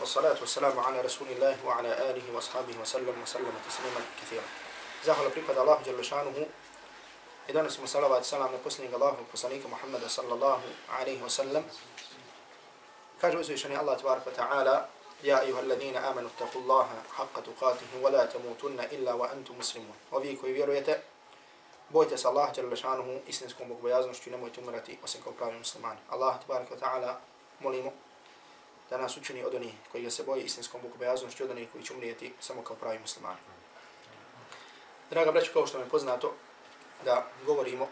والصلاة والسلام على رسول الله وعلى آله وأصحابه وسلم وسلم تسليما كثيرا Zahvala pripada Allahu dželle šanuhu. I danas smo salavat salam na posljednjeg Allahu poslanika Muhammeda sallallahu alaihi wa sallam. Kaže uzvišeni Allah tbarak wa ta'ala Ja ayuha alladhina amanu taku Allaha haqqa tuqatihi wa la tamutunna illa wa antum muslimun. Ovi koji vjerujete, bojte se Allah dželle šanuhu istinskom bogobojaznošću i nemojte umirati osim kao pravi muslimani. Allah tbarak wa ta'ala molimo da nas učini od onih koji ga se boje istinskom bogobojaznošću od onih koji će umrijeti samo kao pravi muslimani. Draga braćo, kao što vam je poznato, da govorimo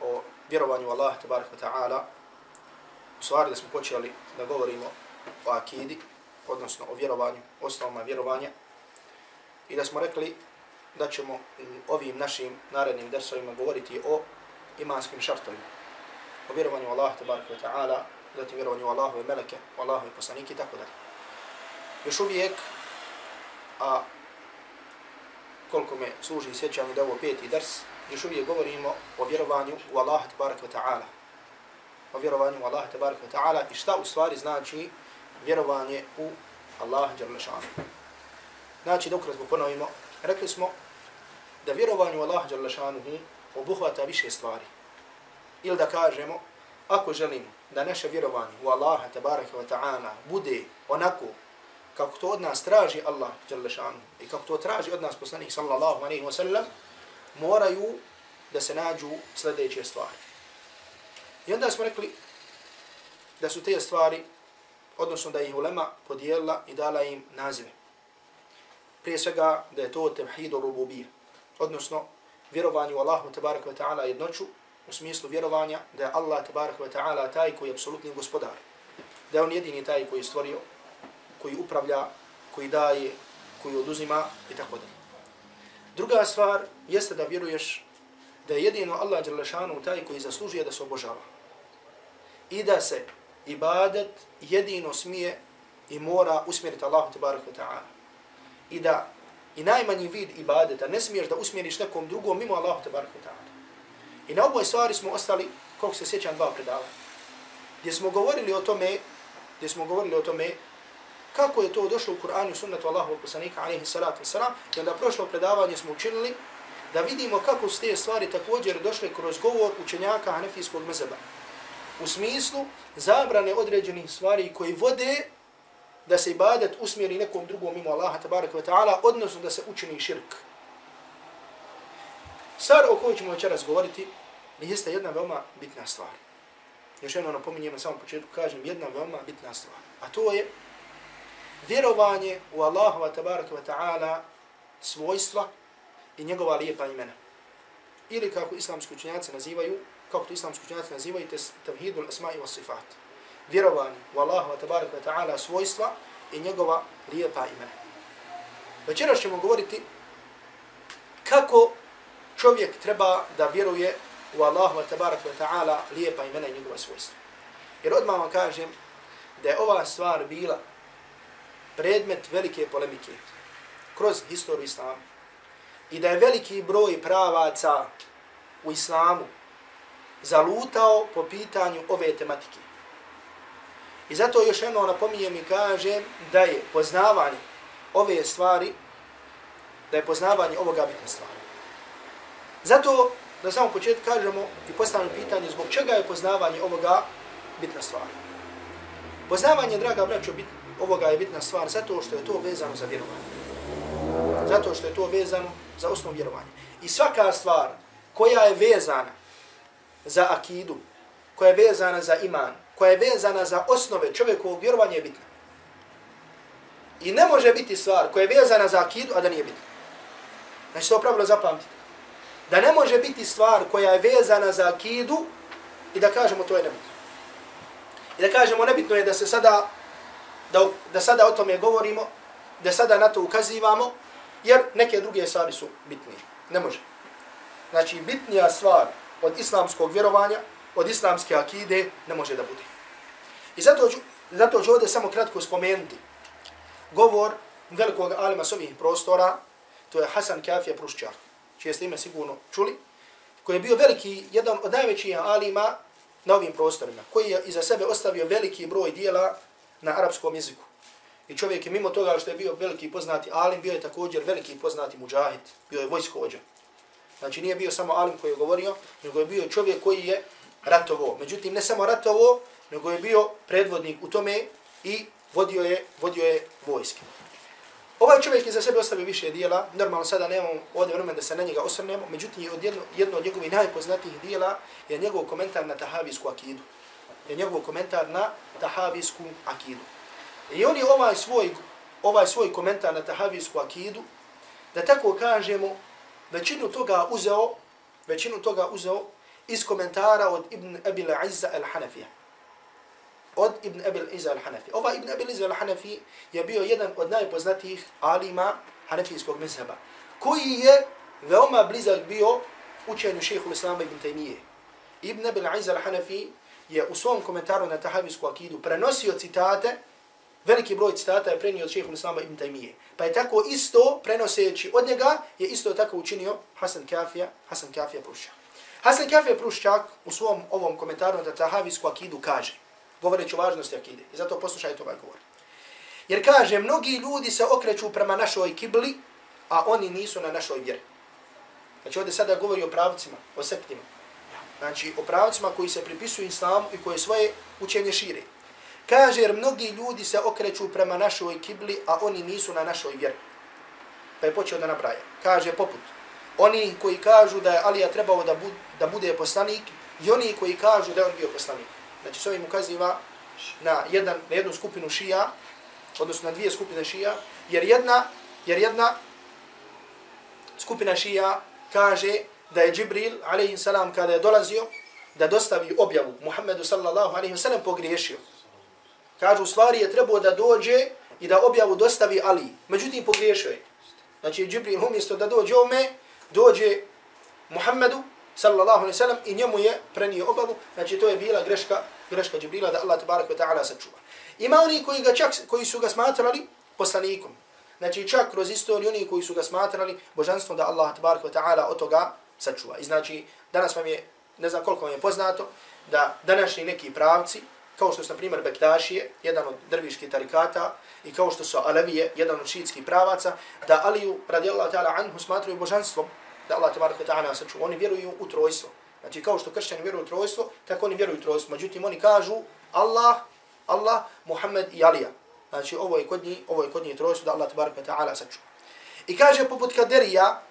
o vjerovanju Allah, tabarak wa ta'ala, u stvari da smo počeli da govorimo o akidi, odnosno o vjerovanju, osnovama vjerovanja, i da smo rekli da ćemo ovim našim narednim dersovima govoriti o imanskim šartovima, o vjerovanju Allah, tabarak wa ta'ala, zatim vjerovanju Allahove meleke, Allahove poslanike i tako dalje. Još uvijek, a koliko me služi sjećanje da ovo peti ders, još uvijek govorimo o vjerovanju u Allaha tabarak wa ta'ala. O vjerovanju u Allaha tabarak wa ta'ala i šta u stvari znači vjerovanje u Allaha jalla šanu. Znači, dok razgo ponovimo, rekli smo da vjerovanje u Allaha jalla šanu obuhvata više stvari. Ili da kažemo, ako želimo da naše vjerovanje u Allaha tabaraka wa ta'ala bude onako kako to od nas traži Allah dželle šanu i kako to traži od nas poslanik sallallahu alejhi ve sallam, moraju da se nađu sljedeće stvari. I onda smo rekli da su te stvari, odnosno da ih ulema podijelila i dala im nazive. Prije svega da je to tevhidu rububije, odnosno vjerovanje u Allahu tabaraka wa ta'ala jednoću, u smislu vjerovanja da je Allah tabarak wa ta'ala taj koji je apsolutni gospodar, da je on jedini taj koji je stvorio, koji upravlja, koji daje, koji oduzima i tako dalje. Druga stvar jeste da vjeruješ da je jedino Allah Đerlešanu taj koji zaslužuje da se obožava. I da se ibadet jedino smije i mora usmjeriti Allahu tabarak wa ta'ala. I da i najmanji vid ibadeta ne smiješ da usmjeriš nekom drugom mimo Allahu tabarak wa ta'ala. I na ovoj stvari smo ostali, koliko se sjećam, dva predava. Gdje smo govorili o tome, gdje smo govorili o tome kako je to došlo u Kur'anu i sunnetu Allahovog poslanika alaihi salatu vesselam i onda prošlo predavanje smo učinili da vidimo kako su te stvari također došle kroz govor učenjaka Hanefijskog mezeba. U smislu zabrane određenih stvari koji vode da se ibadet usmjeri nekom drugom mimo Allaha tabaraka wa ta'ala, odnosno da se učini širk. Stvar o kojoj ćemo večeras govoriti jeste jedna veoma bitna stvar. Još jedno napominjem na samom početku, kažem jedna veoma bitna stvar. A to je vjerovanje u Allahova tabaraka wa ta'ala svojstva i njegova lijepa imena. Ili kako islamski učenjaci nazivaju, kako to islamski učenjaci nazivaju, tevhidul asma i sifat. Vjerovanje u Allahova tabaraka wa ta'ala svojstva i njegova lijepa imena. Večeras ćemo govoriti kako čovjek treba da vjeruje u Allahu tabaraka wa ta'ala lijepa imena i njegova svojstva. Jer odmah vam kažem da je ova stvar bila predmet velike polemike kroz historiju islama i da je veliki broj pravaca u islamu zalutao po pitanju ove tematike. I zato još jedno napominjem i kažem da je poznavanje ove stvari, da je poznavanje ovoga bitna stvari. Zato na samom početku kažemo i postavljamo pitanje zbog čega je poznavanje ovoga bitna stvar. Poznavanje, draga braćo, bit, ovoga je bitna stvar zato što je to vezano za vjerovanje. Zato što je to vezano za osnov vjerovanja. I svaka stvar koja je vezana za akidu, koja je vezana za iman, koja je vezana za osnove čovjekovog vjerovanja je bitna. I ne može biti stvar koja je vezana za akidu, a da nije bitna. Znači to pravilo zapamtite. Da ne može biti stvar koja je vezana za akidu i da kažemo to je nebitno. I da kažemo nebitno je da se sada da, da sada o tome govorimo, da sada na to ukazivamo, jer neke druge stvari su bitnije. Ne može. Znači, bitnija stvar od islamskog vjerovanja, od islamske akide, ne može da bude. I zato ću, zato ću ovdje samo kratko spomenuti govor velikog alima s ovih prostora, to je Hasan Kafija Pruščak, čije ste ime sigurno čuli, koji je bio veliki, jedan od najvećih alima na ovim prostorima, koji je iza sebe ostavio veliki broj dijela na arapskom jeziku. I čovjek je mimo toga što je bio veliki poznati alim, bio je također veliki poznati muđahid, bio je vojskovođa. Znači nije bio samo alim koji je govorio, nego je bio čovjek koji je ratovo. Međutim, ne samo ratovo, nego je bio predvodnik u tome i vodio je, vodio je vojske. Ovaj čovjek je za sebe ostavio više dijela, normalno sada nemamo ovdje vremena da se na njega osvrnemo, međutim od jedno, jedno od njegovih najpoznatijih dijela je njegov komentar na tahavijsku akidu. Je njegov komentar na tahavijsku akidu. I on je ovaj svoj, ovaj svoj komentar na tahavijsku akidu, da tako kažemo, većinu toga uzeo, većinu toga uzeo iz komentara od Ibn Abil Izza al-Hanafija od Ibn Abil Iza al-Hanafi. Ova Ibn Abil Iza al-Hanafi je bio jedan od najpoznatijih alima hanafijskog mezheba, koji je veoma blizak bio učenju šehu l-Islama Ibn Taymiye. Ibn Abil Iza al-Hanafi je u svom komentaru na tahavijsku akidu prenosio citate, veliki broj citata je prenio od šehu l-Islama Ibn Taymiye. Pa je tako isto, prenoseći od njega, je isto tako učinio Hasan Kafija, Hasan Kafija Prušćak. Hasan Kafija Prušćak u svom ovom komentaru na tahavijsku akidu kaže govoreći o važnosti akide. I zato poslušajte ovaj govor. Jer kaže, mnogi ljudi se okreću prema našoj kibli, a oni nisu na našoj vjeri. Znači ovdje sada govori o pravcima, o sektima. Znači o pravcima koji se pripisuju islamu i koje svoje učenje šire. Kaže, jer mnogi ljudi se okreću prema našoj kibli, a oni nisu na našoj vjeri. Pa je počeo da nabraja. Kaže, poput, oni koji kažu da je Alija trebao da, bu, da bude poslanik i oni koji kažu da je on bio poslanik. Znači s ovim ukaziva na, jedan, na jednu skupinu šija, odnosno na dvije skupine šija, jer jedna, jer jedna skupina šija kaže da je Džibril, alaihi salam, kada je dolazio da dostavi objavu Muhammedu sallallahu alaihi salam pogriješio. Kažu, u stvari je trebao da dođe i da objavu dostavi Ali. Međutim, pogriješio je. Znači, Džibril umjesto da dođe ome, dođe Muhammedu sallallahu alaihi sallam i njemu je prenio obavu. Znači, to je bila greška greška Džibrila da Allah tabarak wa ta'ala sačuva. Ima oni koji, ga čak, koji su ga smatrali poslanikom. Znači čak kroz istoriju oni koji su ga smatrali božanstvom da Allah tabarak wa ta'ala od toga sačuva. I znači danas vam je, ne znam koliko vam je poznato, da današnji neki pravci, kao što su na primjer Bektašije, jedan od drviških tarikata, i kao što su Alevije, jedan od šiitskih pravaca, da Aliju radijallahu ta'ala anhu smatraju božanstvom da Allah tabarak wa ta'ala sačuva. Oni vjeruju u trojstvo. Znači kao što kršćani vjeruju u trojstvo, tako oni vjeruju u trojstvo. Međutim oni kažu Allah, Allah, Muhammed i Alija. Znači ovo je kod njih, ovo je kod njih trojstvo da Allah tabaraka ta'ala saču. I kaže poput kaderija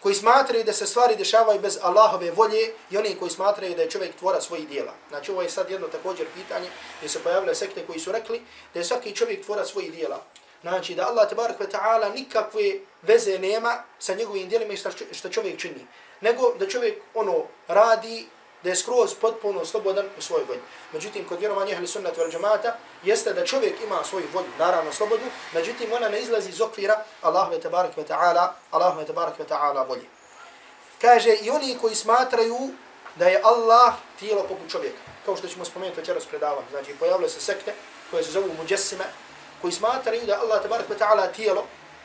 koji smatraju da se stvari dešavaju bez Allahove volje i oni koji smatraju da je čovjek tvora svojih dijela. Znači ovo je sad jedno također pitanje gdje se pojavile sekte koji su rekli da je svaki čovjek tvora svojih dijela. Znači da Allah tabaraka ta'ala nikakve veze nema sa njegovim dijelima i što čovjek čini nego da čovjek ono radi da je skroz potpuno slobodan u svojoj volji. Međutim, kod vjerovanja ehli sunnata vel džamata jeste da čovjek ima svoju volju, naravno slobodu, međutim ona ne izlazi iz okvira Allahu tebarak ve ta'ala, Allahu tebarak ve ta'ala volje. Kaže, i oni koji smatraju da je Allah tijelo poput čovjeka, kao što ćemo spomenuti večeras predavan, znači pojavile se sekte koje se zovu muđesime, koji smatraju da Allah tabarak wa ta'ala tijelo,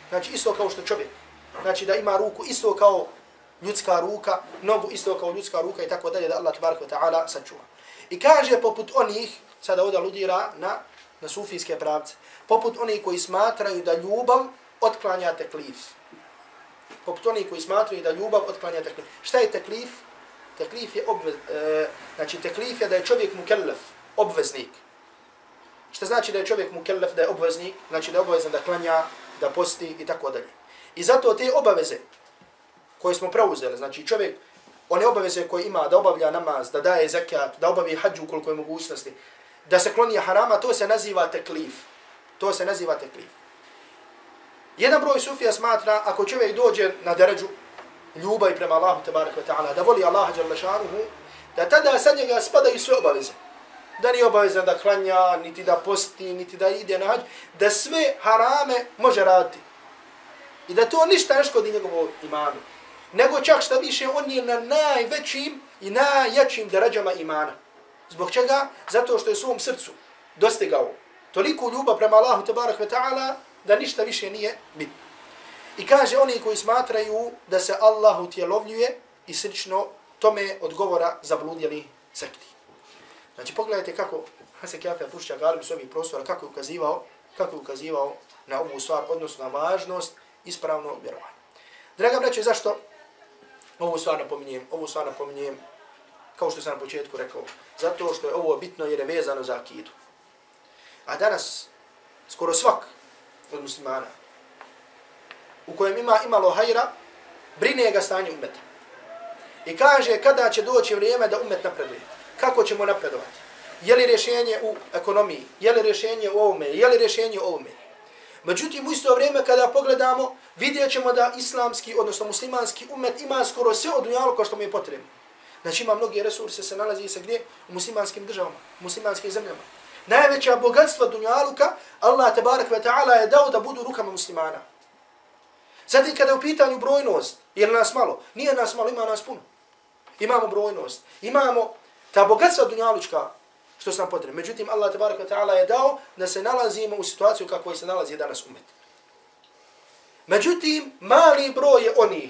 znači isto kao što čovjek, znači da ima ruku isto kao ljudska ruka, nogu isto kao ljudska ruka i tako dalje da Allah tabarak wa ta'ala sačuva. I kaže poput onih, sada ovdje ludira na, na sufijske pravce, poput onih koji smatraju da ljubav otklanja teklif. Poput onih koji smatraju da ljubav otklanja teklif. Šta je teklif? Teklif je obvez, e, znači teklif je da je čovjek mukellef, obveznik. Šta znači da je čovjek mukellef, da je obveznik? Znači da je obavezan da klanja, da posti i tako dalje. I zato te obaveze, koje smo preuzeli. Znači čovjek, one obaveze koje ima da obavlja namaz, da daje zakat, da obavi hađu koliko je mogućnosti, da se kloni harama, to se naziva teklif. To se naziva teklif. Jedan broj sufija smatra, ako čovjek dođe na deređu ljubavi prema Allahu tabaraka wa ta'ala, da voli Allaha jalla da tada sa njega spadaju sve obaveze da nije obavezan da klanja, niti da posti, niti da ide na hađ, da sve harame može raditi. I da to ništa ne škodi njegovo imanu. Nego čak šta više, on je na najvećim i najjačim darađama imana. Zbog čega? Zato što je svom srcu dostigao toliko ljubav prema Allahu tabarak ve ta'ala da ništa više nije bitno. I kaže oni koji smatraju da se Allah utjelovljuje i slično tome odgovora zabludjeli sekti. Znači pogledajte kako Hasan Kjafija pušća Galib s ovih prostora, kako je ukazivao, kako je ukazivao na ovu stvar, odnosno na važnost ispravno vjerovanja. Draga braće, zašto ovu stvar napominjem? Ovu stvar napominjem, kao što sam na početku rekao, zato što je ovo bitno jer je vezano za akidu. A danas, skoro svak od muslimana, u kojem ima imalo hajra, brine ga stanje umeta. I kaže kada će doći vrijeme da umet napreduje. Kako ćemo napredovati? Je li rješenje u ekonomiji? Je li rješenje u ovome? Je li rješenje u ovome? Međutim, u isto vrijeme kada pogledamo, vidjet ćemo da islamski, odnosno muslimanski umet ima skoro sve od dunjalu što mu je potrebno. Znači ima mnogi resurse, se nalazi se gdje? U muslimanskim državama, u muslimanskim zemljama. Najveća bogatstva dunjaluka, Allah tabarak ve ta'ala je dao da budu rukama muslimana. Zatim kada je u pitanju brojnost, je nas malo? Nije nas malo, ima nas puno. Imamo brojnost, imamo ta bogatstva dunjalučka, što su nam potrebne. Međutim, Allah tabarak ta'ala je dao da se nalazimo u situaciju kako se nalazi danas umet. Međutim, mali broj je onih,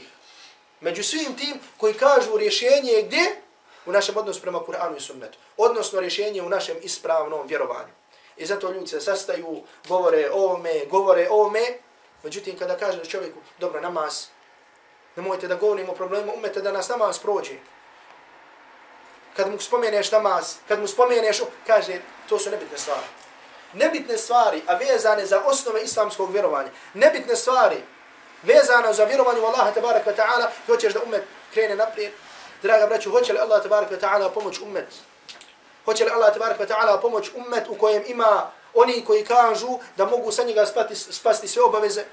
među svim tim koji kažu rješenje je gdje? U našem odnosu prema Kur'anu i sunnetu. Odnosno rješenje u našem ispravnom vjerovanju. I zato ljudi se sastaju, govore o ome, govore o ome. Međutim, kada kaže čovjeku, dobro, namaz, nemojte da govorimo o problemu, umete da nas namaz prođe kad mu spomeneš namaz, kad mu spomeneš, kaže, to su nebitne stvari. Nebitne stvari, a vezane za osnove islamskog vjerovanja. Nebitne stvari, vezane za vjerovanje u Allaha tabaraka wa ta'ala, hoćeš da umet krene naprijed. Draga braću, hoće li Allah tabaraka wa ta'ala pomoć umet? Hoće li Allah tabaraka wa ta'ala pomoć umet u kojem ima oni koji kažu da mogu sa njega spati, spasti sve obaveze?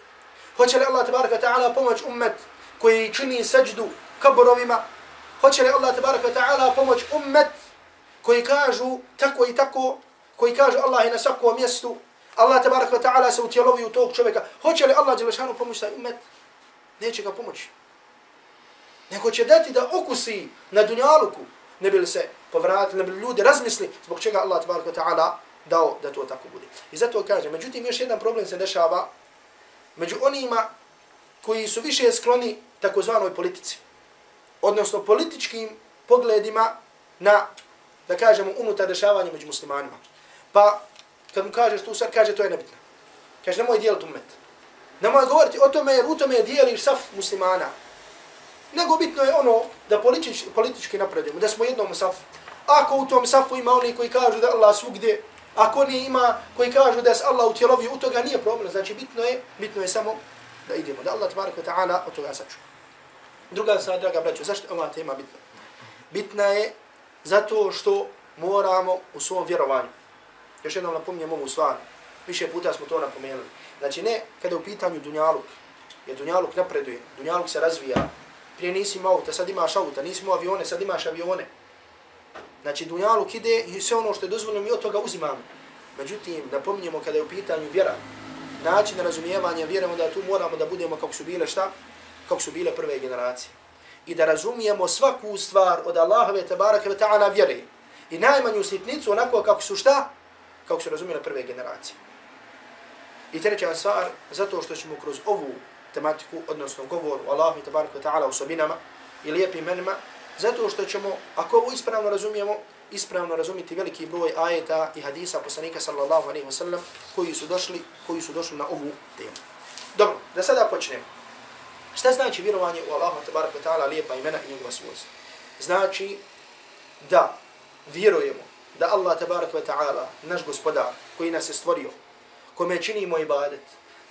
Hoće li Allah tabaraka wa ta'ala pomoć umet koji čini seđdu kaborovima? Hoće li Allah tabaraka ta'ala pomoć ummet koji kažu tako i tako, koji kažu Allah je na svakom mjestu, Allah tabaraka ta'ala se utjelovi u tog čovjeka. Hoće li Allah Đelešanu pomoć taj ummet? Neće ga pomoći. Nego će dati da okusi na dunjaluku, ne bi li se povratili, ne bi li ljudi razmisli zbog čega Allah tabaraka ta'ala dao da to tako bude. I zato kaže, međutim još jedan problem se dešava među onima koji su više skloni takozvanoj politici odnosno političkim pogledima na, da kažemo, unutar dešavanja među muslimanima. Pa, kad mu kažeš tu stvar, kaže to je nebitno. Kaže, nemoj dijeliti umet. Nemoj govoriti o tome jer u tome dijeliš saf muslimana. Nego bitno je ono da politič, politički napredujemo, da smo jednom safu. Ako u tom safu ima oni koji kažu da Allah svugdje, ako ne ima koji kažu da se Allah utjelovio, u toga nije problem. Znači bitno je, bitno je samo da idemo, da Allah tabarak ta'ala od toga sačuva. Druga stvar, draga braćo, zašto je ova tema bitna? Bitna je zato što moramo u svom vjerovanju. Još jednom napominjem ovu stvar. Više puta smo to napomenuli. Znači ne kada je u pitanju Dunjaluk, jer Dunjaluk napreduje, Dunjaluk se razvija. Prije nisi imao auta, sad imaš auta, nisi imao avione, sad imaš avione. Znači Dunjaluk ide i sve ono što je dozvoljeno mi od toga uzimamo. Međutim, napominjemo kada je u pitanju vjera, način razumijevanja, vjerujemo da tu moramo da budemo kako su bile šta? Kako su bile prve generacije. I da razumijemo svaku stvar od Allahove tabaraka wa ta'ala vjere. I najmanju sitnicu onako kako su šta? Kako su razumijele prve generacije. I treća stvar, zato što ćemo kroz ovu tematiku, odnosno govor o Allahu tabaraka wa ta'ala osobinama i lijepim menima, zato što ćemo, ako ovo ispravno razumijemo, ispravno razumiti veliki broj ajeta i hadisa poslanika sallallahu alaihi wa sallam koji su došli, koji su došli na ovu temu. Dobro, da sada počnemo. Šta znači vjerovanje u Allaha tabaraka ta'ala lijepa imena i njegova svojstva? Znači da vjerujemo da Allah tabaraka ta'ala, naš gospodar koji nas je stvorio, kome činimo ibadet,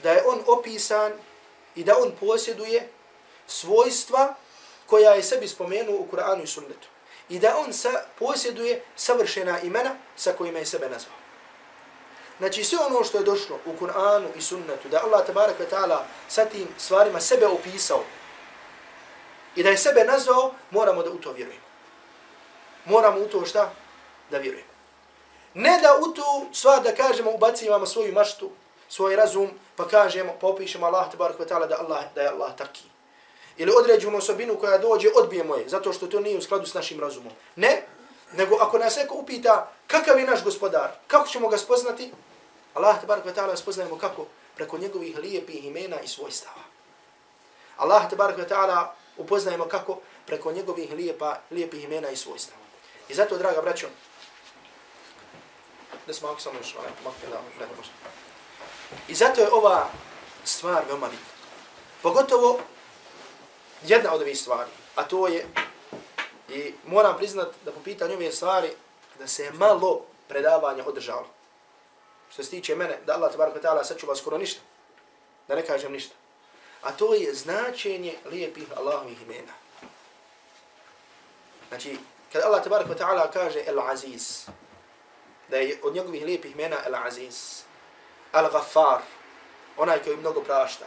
da je on opisan i da on posjeduje svojstva koja je sebi spomenuo u Kur'anu i sunnetu. I da on sa, posjeduje savršena imena sa kojima je sebe nazvao. Znači sve ono što je došlo u Kur'anu i sunnetu, da Allah tabarak wa ta'ala sa tim stvarima sebe opisao i da je sebe nazvao, moramo da u to vjerujemo. Moramo u to šta? Da vjerujemo. Ne da u tu stvar da kažemo ubacivamo svoju maštu, svoj razum, pa kažemo, pa opišemo Allah tabarak wa ta'ala da, Allah, da je Allah taki. Ili određenu osobinu koja dođe, odbijemo je, zato što to nije u skladu s našim razumom. Ne, nego ako nas neko upita kakav je naš gospodar, kako ćemo ga spoznati, Allah tabarak wa ta'ala spoznajemo kako? Preko njegovih lijepih imena i svojstava. Allah tabarak wa ta'ala upoznajemo kako? Preko njegovih lijepa, lijepih imena i svojstava. I zato, draga braćo, da smo ako samo još onaj, makne da, da, I zato je ova stvar veoma bitna. Pogotovo jedna od ovih stvari, a to je, i moram priznat da po pitanju ove stvari, da se malo predavanja održalo. Što se tiče mene, da Allah tabaraka ta'ala sačuva skoro ništa. Da ne kažem ništa. A to je značenje lijepih Allahovih imena. Znači, kad Allah tabaraka ta'ala kaže El Aziz, da je od njegovih lijepih imena El Aziz, Al-Ghaffar, onaj koji mnogo prašta,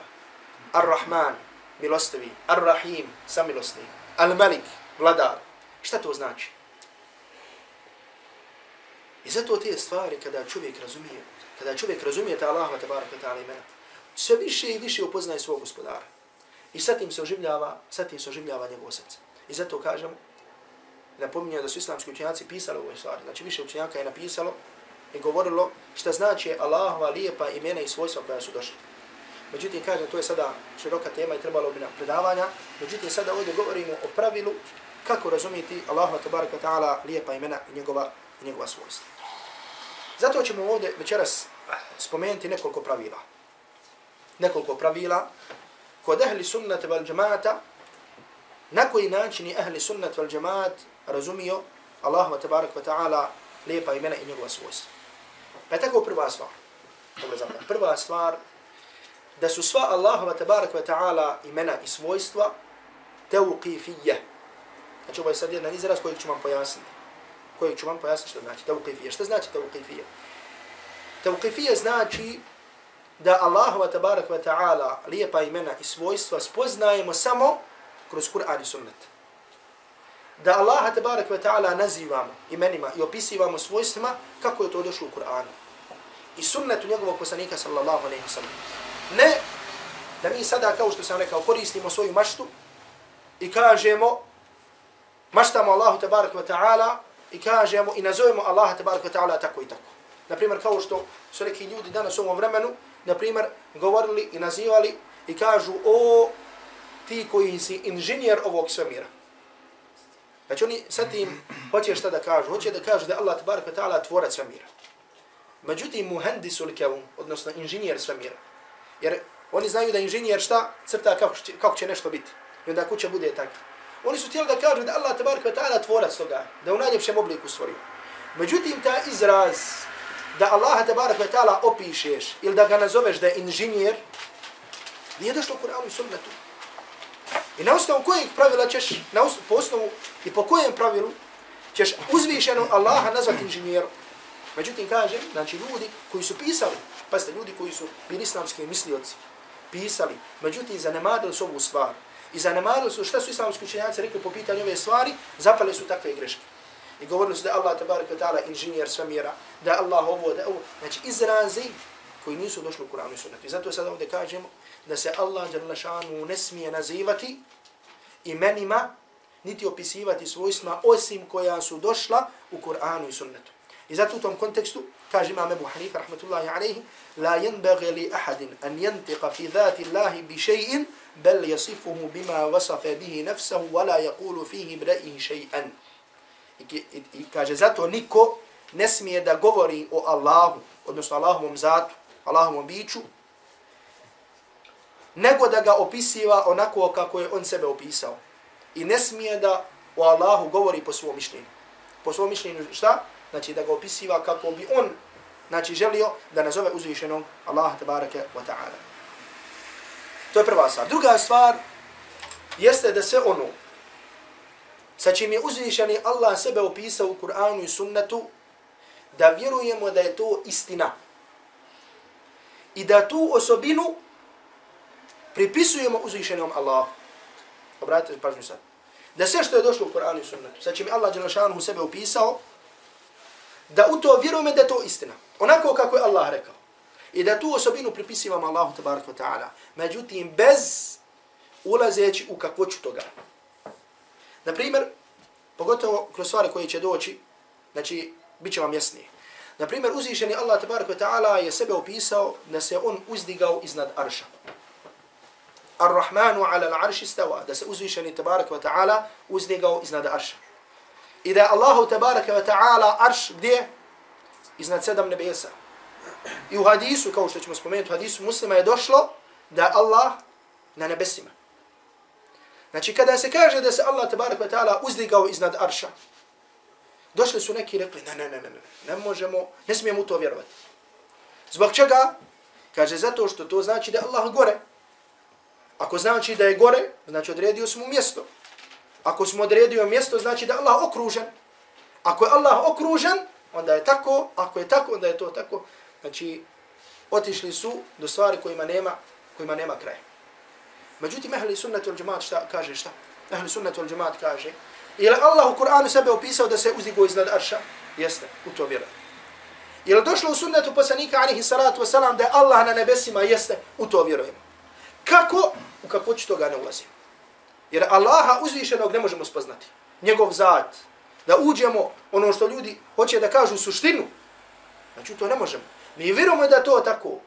Ar-Rahman, milostivi, Ar-Rahim, samilostni, Al-Malik, vladar. Šta to znači? I zato te stvari kada čovjek razumije, kada čovjek razumije ta Allahova tabaraka ta'ala imena, sve više i više upoznaje svog gospodara. I sa tim se oživljava, sa tim se oživljava njegov srce. I zato kažem, napominjam da su islamski učenjaci pisali ove stvari. Znači više učenjaka je napisalo i govorilo šta znači Allahova lijepa imena i svojstva koja su došli. Međutim, kažem, to je sada široka tema i trebalo bi na predavanja. Međutim, sada ovdje govorimo o pravilu kako razumijeti Allahova tabaraka ta'ala lijepa imena i njegova, i njegova svojstva. Zato ćemo ovdje večeras eh, spomenuti nekoliko pravila. Nekoliko pravila kod ahli sunnata val džemata na koji način je ahli sunnata val džemat razumio Allahuma tabarak wa ta'ala lijepa imena i njegova svojstva. Pa je tako prva stvar. Prva stvar da su sva Allahova wa ta'ala imena i svojstva teuqifije. Znači ovo je sad jedan izraz koji ću vam pojasniti koje ću vam pojasniti što znači tawqifija. Šta znači tawqifija? Tawqifija znači da Allahu tabarak wa ta'ala lijepa imena i svojstva spoznajemo samo kroz Kur'an i sunnet. Da Allaha tabarak wa ta'ala nazivamo imenima i opisivamo svojstvima kako je to došlo u Kur'anu. I sunnetu njegovog poslanika sallallahu alaihi wa sallam. Ne da mi sada, kao što sam rekao, koristimo svoju maštu i kažemo maštamo Allahu tabarak wa ta'ala i kažemo i nazovemo Allaha tabaraka ta'ala tako i tako. Na primjer, kao što su neki ljudi danas u ovom vremenu, na primjer, govorili i nazivali i kažu o ti koji si inženjer ovog svemira. Znači oni sad tim hoće šta da kažu? Hoće da kažu da Allah tabaraka ta'ala tvorac svemira. Međutim, muhendisul kevum, odnosno inženjer svemira. Jer oni znaju da inženjer šta crta kako će, kako će nešto biti. I onda kuća bude takva. Oni su htjeli da kažu da Allah tabaraka ta'ala tvorac toga, da u najljepšem obliku stvorio. Međutim, ta izraz da Allah tabaraka ta'ala opišeš ili da ga nazoveš da je inženjer, nije došlo u Kur'anu i sunnetu. I na osnovu kojeg pravila ćeš, na osnovu, po osnovu i po kojem pravilu ćeš uzvišeno Allaha nazvati inženjerom. Međutim, kaže, znači ljudi koji su pisali, pa ste ljudi koji su bili islamski mislioci, pisali, međutim, zanemadili su ovu stvar, i zanemarili su šta su islamski učenjaci rekli po pitanju ove stvari, zapali su takve greške. I govorili su da Allah tabarak wa ta'ala inženjer svemira, da Allah ovo, da ovo. Znači izrazi koji nisu došli u Kur'anu i sunnetu. I zato sad ovdje kažemo da se Allah šanu ne smije nazivati imenima niti opisivati svojstva osim koja su došla u Kur'anu i sunnetu. I zato u tom kontekstu kaže imam Ebu Hanifa rahmatullahi alaihi la yenbaghi li ahadin an yantiqa fi dhati Allahi bi še'in bel yasifuhu bima wasafa bihi nafsuhu wala yaqulu fihi bra'ihi shay'an. I kaže zato niko ne smije da govori o Allahu odnosno Allahovom zatu Allahovom biću nego da ga opisiva onako kako je on sebe opisao. I ne smije da o Allahu govori po svom mišljenju. Po svom mišljenju šta? Znači da ga opisiva kako bi on znači želio da nazove uzvišenog Allaha tebareke ve taala To je prva stvar. Druga stvar jeste da se ono sa čim je uzvišeni Allah sebe opisao u Kur'anu i sunnetu, da vjerujemo da je to istina. I da tu osobinu pripisujemo uzvišenom Allahu. Obratite pažnju sad. Da sve što je došlo u Kur'anu i sunnetu, sa čim je Allah Đelešanu sebe opisao, da u to vjerujemo da je to istina. Onako kako je Allah rekao. I da tu osobinu pripisivamo Allahu tabaraka wa ta'ala. Međutim, bez ulazeći u kakvoću toga. Naprimjer, pogotovo kroz stvari koje će doći, znači, bit će vam jasnije. Naprimjer, uzvišeni Allah tabaraka wa ta'ala je sebe opisao da se on uzdigao iznad arša. Ar-Rahmanu ala al-arši stava, da se uzvišeni tabaraka wa ta'ala uzdigao iznad arša. I da je Allahu tabaraka wa ta'ala arš gdje? Iznad sedam nebesa. I u hadisu, kao što ćemo spomenuti, u hadisu muslima je došlo da je Allah na nebesima. Znači, kada se kaže da se Allah tabaraka wa ta'ala uzdigao iznad arša, došli su neki i rekli, ne, ne, ne, ne, ne, ne možemo, ne smijemo u to vjerovati. Zbog čega? Kaže, zato što to znači da je Allah gore. Ako znači da je gore, znači odredio smo mjesto. Ako smo odredio mjesto, znači da je Allah okružen. Ako je Allah okružen, onda je tako, ako je tako, onda je to tako. Znači, otišli su do stvari kojima nema, kojima nema kraja. Međutim, ehli sunnet wal džemaat šta kaže šta? Ehli sunnet wal džemaat kaže, je li Allah u Kur'anu sebe opisao da se uzdigo iznad arša? Jeste, u to vjera. Je li došlo u sunnetu poslanika alihi salatu wasalam da je Allah na nebesima? Jeste, u to vjerujemo. Kako? U kako toga ne ulazimo. Jer Allaha uzvišenog ne možemo spoznati. Njegov zat. Da uđemo ono što ljudi hoće da kažu suštinu. Znači to ne možemo. Mi vjerujemo da to tako.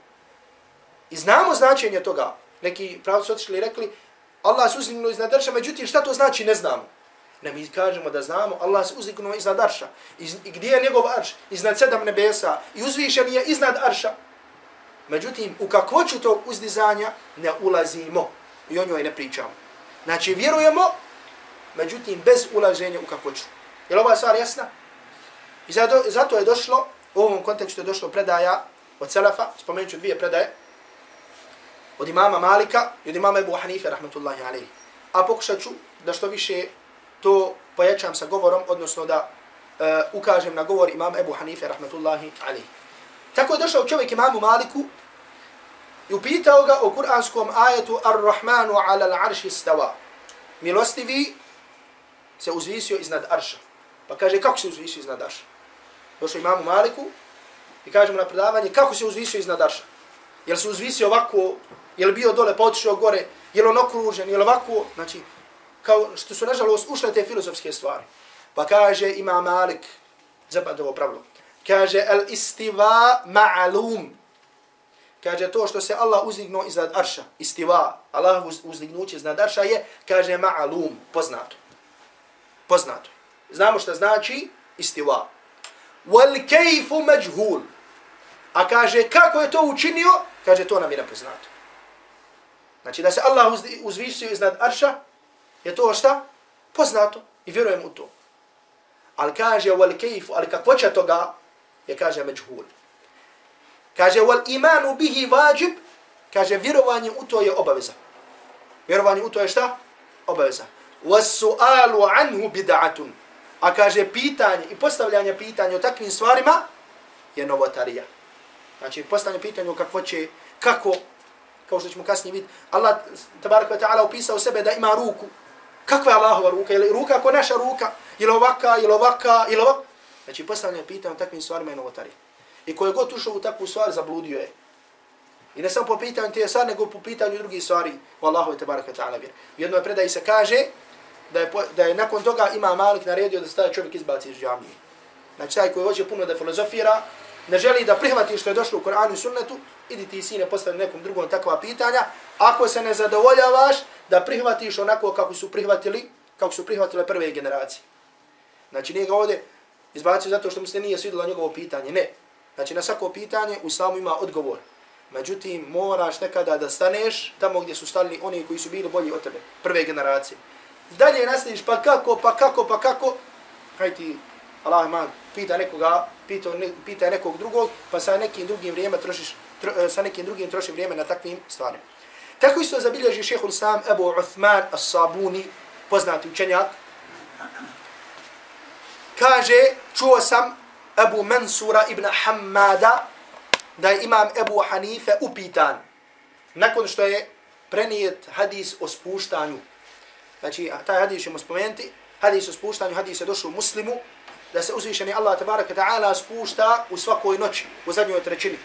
I znamo značenje toga. Neki pravci otišli i rekli Allah se uzdignuo iznad arša, međutim šta to znači ne znamo. Ne, mi kažemo da znamo, Allah se uzdignuo iznad arša. Iz, I gdje je njegov arš? Iznad sedam nebesa. I uzvišen je iznad arša. Međutim, u kakvoću tog uzdizanja ne ulazimo. I o njoj ne pričamo. Znači, vjerujemo, međutim, bez ulaženja u kakvoću. Je li ova stvar jasna? I zato, zato je došlo, u ovom kontekstu je došlo predaja od Selefa, spomenut ću dvije predaje, od imama Malika i od imama Ebu Hanife, rahmatullahi alaihi. A pokušat ću da što više to pojačam sa govorom, odnosno da uh, ukažem na govor imama Ebu Hanife, rahmatullahi alaihi. Tako je došao čovjek imamu Maliku i upitao ga o kuranskom ajetu Ar-Rahmanu ala al-arši stava. Milostivi se uzvisio iznad arša. Pa kaže, kako se uzvisio iznad arša? Došao imamu Maliku i kaže mu na predavanje, kako se uzvisio iznad arša? Jel se uzvisio ovako, jel bio dole, pa otišao gore, jel on okružen, jel ovako, znači, kao što su nažalost ušle te filozofske stvari. Pa kaže ima Malik, zapad ovo pravilo, kaže el istiva ma'alum, kaže to što se Allah uzdignuo iznad arša, istiva, Allah uzdignuće iznad arša je, kaže ma'alum, poznato. Poznato. Znamo što znači istiva. Wal kejfu međhul. A kaže kako je to učinio, kaže to nam je nepoznato. Znači da se Allah uzvišio iznad arša, je to šta? Poznato. I vjerujem u to. Ali kaže wal kejfu, ali kako će toga, je kaže međhul. Kaže wal imanu bihi vađib, kaže vjerovanje u to je obaveza. Vjerovanje u to je šta? Obaveza. Was su'alu anhu bid'atun. A kaže pitanje i postavljanje pitanja o takvim stvarima je novotarija. Znači postavljanje pitanja o kakvo će, kako, kao što ćemo kasnije vidjeti, Allah tabaraka wa ta'ala opisao sebe da ima ruku. Kakva je Allahova ruka? Je li ruka ako naša ruka? Je li ovaka, je li ovaka, je li ovaka? Znači postavljanje pitanja o takvim stvarima je novotarija. I ko je god ušao u takvu stvar, zabludio je. I ne samo po pitanju te stvari, nego po pitanju drugih stvari. Wallahu te baraka ta'ala vjer. U jednoj predaji se kaže da je, da je nakon toga ima Malik naredio da staje čovjek izbaci iz džamije. Znači taj koji hoće puno da filozofira, ne želi da prihvati što je došlo u Koranu i sunnetu, idi ti sine postavi nekom drugom takva pitanja. Ako se ne zadovoljavaš, da prihvatiš onako kako su prihvatili, kako su prihvatile prve generacije. Znači nije ga ovdje izbacio zato što mu se nije svidilo njegovo pitanje. Ne. Znači na svako pitanje u islamu ima odgovor. Međutim, moraš nekada da staneš tamo gdje su stali oni koji su bili bolji od tebe, prve generacije. Dalje nastaviš, pa kako, pa kako, pa kako, kaj ti, Allah man, pita nekoga, pita, ne, pita nekog drugog, pa sa nekim drugim vrijeme trošiš, tro, eh, sa nekim drugim troši vrijeme na takvim stvarima. Tako isto zabilježi šehhul sam Ebu Uthman as-Sabuni, poznati učenjak, kaže, čuo sam Ebu Mansura ibn Hammada, da je imam Ebu Hanife upitan, nakon što je prenijet hadis o spuštanju. Znači, taj hadis ćemo spomenuti, hadis o spuštanju, hadis je došao u muslimu, da se uzvišeni Allah tabaraka ta'ala spušta u svakoj noći, u zadnjoj trećini.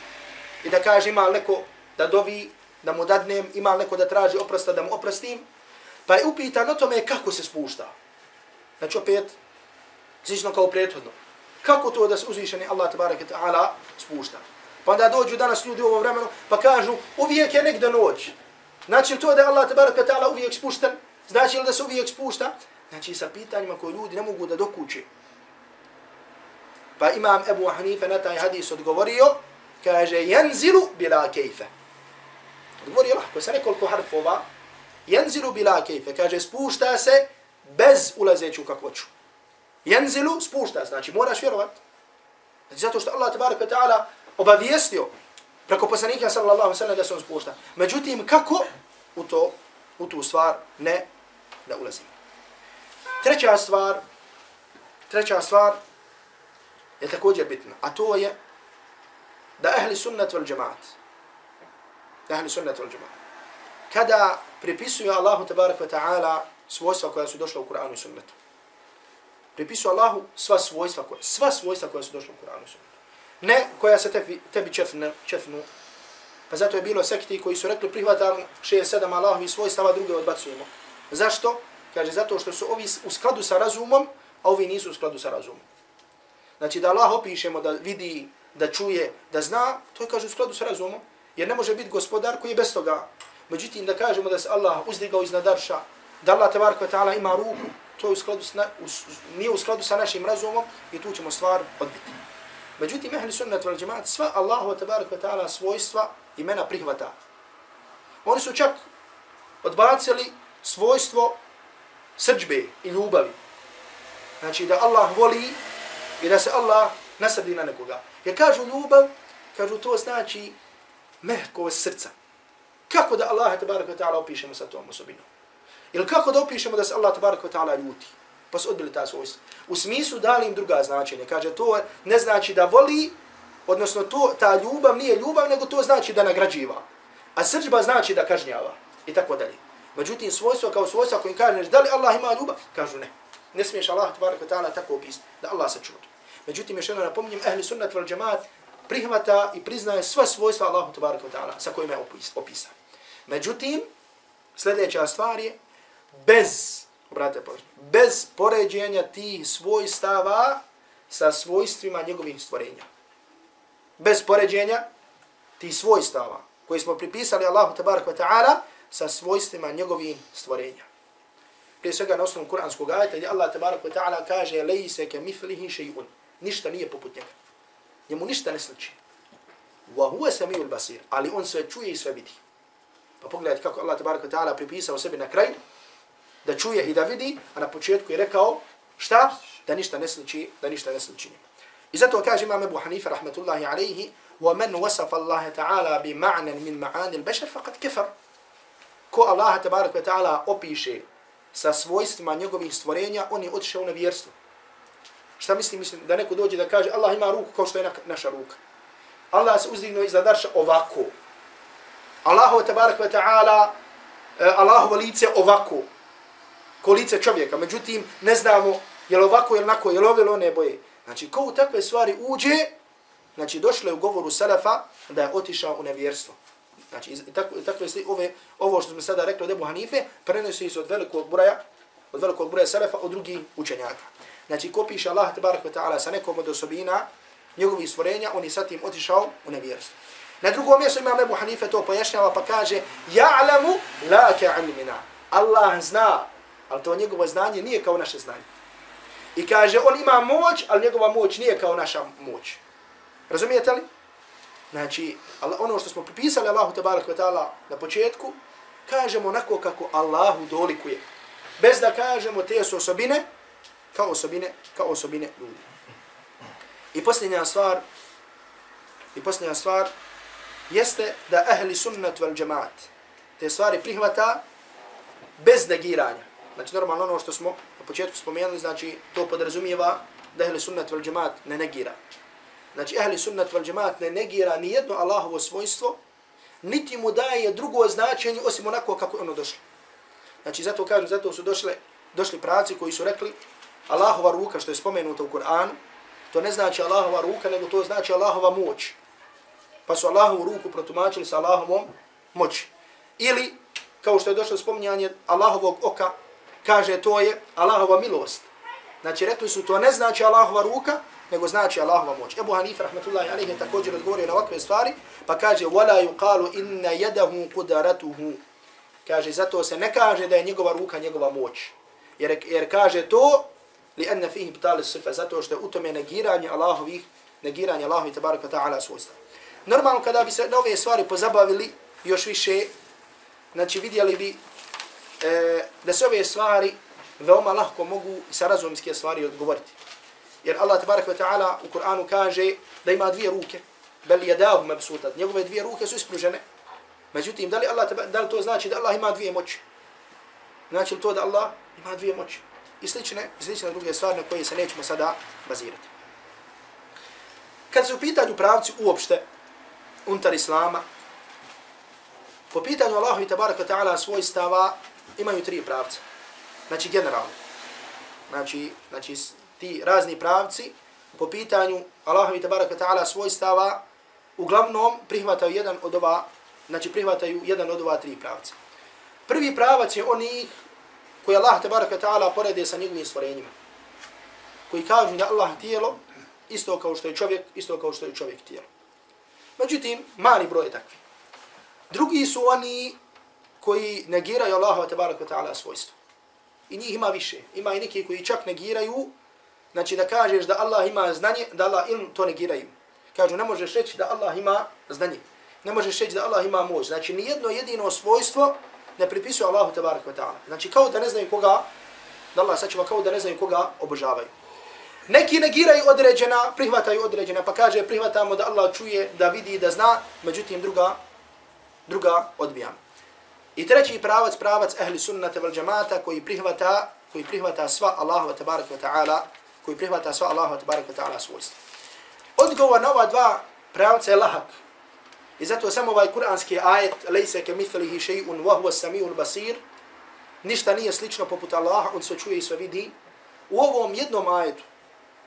I da kaže ima neko da dovi, da mu dadnem, ima neko da traži oprosta, da mu oprostim. Pa je upitan o tome kako se spušta. Znači opet, slično kao prethodno. Kako to da se uzvišeni Allah tabaraka ta'ala spušta? Pa onda dođu danas ljudi u ovom vremenu pa kažu uvijek je negde noć. Znači to da Allah tabaraka ta'ala uvijek spušten? Znači li da se uvijek spušta? Znači sa pitanjima koje ljudi ne mogu da dokuće. Pa imam Ebu Hanife na taj hadis odgovorio, kaže, jenzilu bila kejfe. Odgovorio lahko sa nekoliko harfova, jenzilu bila kejfe, kaže, spušta se bez ulazeću kakvoću. Jenzilu spušta, znači moraš vjerovat. Znači zato što Allah tabaraka ta'ala obavijestio preko poslanika sallallahu sallam da se on spušta. Međutim, kako u to, u tu stvar ne da ulazimo. Treća stvar, treća stvar je također bitna, a to je da ahli sunnat vel jamaat, da ahli sunnat vel jamaat, kada pripisuju Allahu tabarak ta'ala svojstva koja su došla u Kur'anu i sunnetu, Pripisuje Allahu sva svojstva koja, sva svojstva koja su došla u Kur'anu i sunnetu, ne koja se tebi, tebi čefne, čefnu, pa zato je bilo sekti koji su rekli prihvatamo 6-7 Allahovi svojstava, druge odbacujemo. Zašto? Kaže, zato što su ovi u skladu sa razumom, a ovi nisu u skladu sa razumom. Znači da Allah opišemo da vidi, da čuje, da zna, to je kaže u skladu sa razumom. Jer ne može biti gospodar koji je bez toga. Međutim, da kažemo da se Allah uzdigao iznad arša, da Allah tabaraka ta'ala ima ruku, to je u skladu sa, u, nije u skladu sa našim razumom i tu ćemo stvar odbiti. Međutim, ehli sunnat wal džemaat, sva Allahu wa ta'ala svojstva imena prihvata. Oni su čak odbacili svojstvo srđbe i ljubavi. Znači da Allah voli i da se Allah nasrdi na nekoga. Jer kažu ljubav, kažu to znači mehko srca. Kako da Allah tabaraka ta'ala opišemo sa tom osobinom? Ili kako da opišemo da se Allah tabaraka ta'ala ljuti? Pa su odbili ta svojstva. U smislu dali im druga značenja. Kaže to ne znači da voli, odnosno to, ta ljubav nije ljubav, nego to znači da nagrađiva. A srđba znači da kažnjava. I tako dalje. Međutim, svojstvo kao svojstvo kojim kažeš da li Allah ima ljubav, kažu ne. Ne smiješ Allah tabaraka ta'ala tako opisati, da Allah se čuti. Međutim, još jedno napominjem, ehli sunnat vel džemaat prihvata i priznaje sva svojstva Allahu tabaraka ta'ala sa kojima je opisan. Međutim, sljedeća stvar je, bez, obratite pažnju, bez poređenja tih svojstava sa svojstvima njegovih stvorenja. Bez poređenja tih svojstava koji smo pripisali Allahu tabaraka ta'ala sa svojstvima njegovih stvorenja. Prije svega na osnovu kuranskog ajta gdje Allah tabaraka ta'ala kaže lejse ke miflihi še'un ništa nije poput njega. Njemu ništa ne sliči. Wa huwa samiul basir, ali on sve čuje i sve vidi. Pa pogledajte kako Allah tabaraka ta'ala pripisao sebi na kraju, da čuje i da vidi, a na početku je rekao šta? Da ništa ne sliči, da ništa ne sliči njima. I zato kaže imam Ebu Hanife, rahmetullahi alaihi, وَمَنْ وَسَفَ اللَّهَ تَعَالَى بِمَعْنًا مِنْ مَعَانِ الْبَشَرِ فَقَدْ كَفَرْ Ko Allah tabarak wa ta'ala opiše sa svojstvima njegovih stvorenja, on je odšao na vjerstvo. Šta mislim, mislim da neko dođe da kaže Allah ima ruku kao što je naša ruka. Allah se uzdignuo iz zadarša ovako. Allahu tabarak wa ta'ala, eh, Allahu lice ovako. Ko lice čovjeka. Međutim, ne znamo je li ovako je li onako, je li ove ili one boje. Znači, ko u takve stvari uđe, znači, došlo je u govoru Salafa da je otišao u nevjerstvo. Znači, tako, tako sli, ove, ovo što smo sada rekli od Ebu Hanife, prenosi se od velikog broja, od velikog broja Salafa, od drugih učenjaka. Znači, ko piše Allah tabarak wa ta'ala sa nekom od osobina njegovih stvorenja, on je sa tim otišao u nevjerstvo. Na drugom mjestu imam Ebu Hanife to pojašnjava pa kaže Ja'lamu la ka'ilmina. Allah zna, ali to njegovo znanje nije kao naše znanje. I kaže, on ima moć, ali njegova moć nije kao naša moć. Razumijete li? Znači, ono što smo pripisali Allahu tabarak wa ta'ala na početku, kažemo onako kako Allahu dolikuje. Bez da kažemo te su osobine, kao osobine, kao osobine ljudi. I posljednja stvar, i posljednja stvar, jeste da ahli sunnat vel džemaat te stvari prihvata bez negiranja. Znači, normalno ono što smo na početku spomenuli, znači, to podrazumijeva da ehli sunnat vel džemat ne negira. Znači, ahli sunnat vel džemat ne negira ni jedno Allahovo svojstvo, niti mu daje drugo značenje osim onako kako ono došlo. Znači, zato kažem, zato su došle, došli praci koji su rekli, Allahova ruka što je spomenuto u Kur'anu, to ne znači Allahova ruka, nego to znači Allahova moć. Pa su Allahovu ruku protumačili sa Allahovom moći. Ili, kao što je došlo spominjanje Allahovog oka, kaže to je Allahova milost. Znači, rekli su to ne znači Allahova ruka, nego znači Allahova moć. Ebu Hanife, rahmatullahi alaihi, je također odgovorio na ovakve stvari, pa kaže, وَلَا يُقَالُ إِنَّ يَدَهُ قُدَرَتُهُ Kaže, zato se ne kaže da je njegova ruka njegova moć. Jer, jer kaže to, li enne fihi btali sifa, zato što je u tome negiranje Allahovih, negiranje Allahovih tabaraka ta'ala svojstva. Normalno kada bi se na ove stvari pozabavili još više, znači vidjeli bi e, da se ove stvari veoma lahko mogu sa razumske stvari odgovoriti. Jer Allah tabaraka ta'ala u Kur'anu kaže da ima dvije ruke, bel je dahu mebsutat, njegove dvije ruke su ispružene. Međutim, da li, Allah, da li to znači da Allah ima dvije moći? Znači li to da Allah ima dvije moći? I slične, i slične druge stvari na koje se nećemo sada bazirati. Kad se u pitanju pravci uopšte, unutar Islama, po pitanju Allahu i tabaraka ta'ala svojstava imaju tri pravca. Znači, generalno. Znači, znači, ti razni pravci po pitanju Allahu i tabaraka ta'ala svojstava uglavnom prihvataju jedan od ova, znači prihvataju jedan od ova tri pravca. Prvi pravac je oni koji Allah tabaraka ta'ala porede sa njegovim stvorenjima. Koji kažu da Allah tijelo isto kao što je čovjek, isto kao što je čovjek tijelo. Međutim, mali broj je takvi. Drugi su oni koji negiraju Allaha tabaraka ta'ala svojstvo. I njih ima više. Ima i neki koji čak negiraju, znači da kažeš da Allah ima znanje, da Allah ilm to negiraju. Kažu, ne možeš reći da Allah ima znanje. Ne možeš reći da Allah ima moć. Znači, ni jedno jedino svojstvo ne pripisuje Allahu tabaraka ta'ala. Znači, kao da ne znaju koga, da Allah sačuva, kao da ne znaju koga obožavaju. Neki negiraju određena, prihvataju određena, pa kaže prihvatamo da Allah čuje, da vidi, da zna, međutim druga, druga odbijam. I treći pravac, pravac ehli sunnata vel džamata koji prihvata, koji prihvata sva Allahu wa ta'ala, koji prihvata sva Allahu wa ta'ala svojstva. Odgovor na ova dva pravca je lahak. I zato samo ovaj kuranski ajet, lejse ke mithlihi še'un, wa huwa sami'ul basir, ništa nije slično poput Allaha, on se čuje i sve vidi. U ovom jednom ajetu,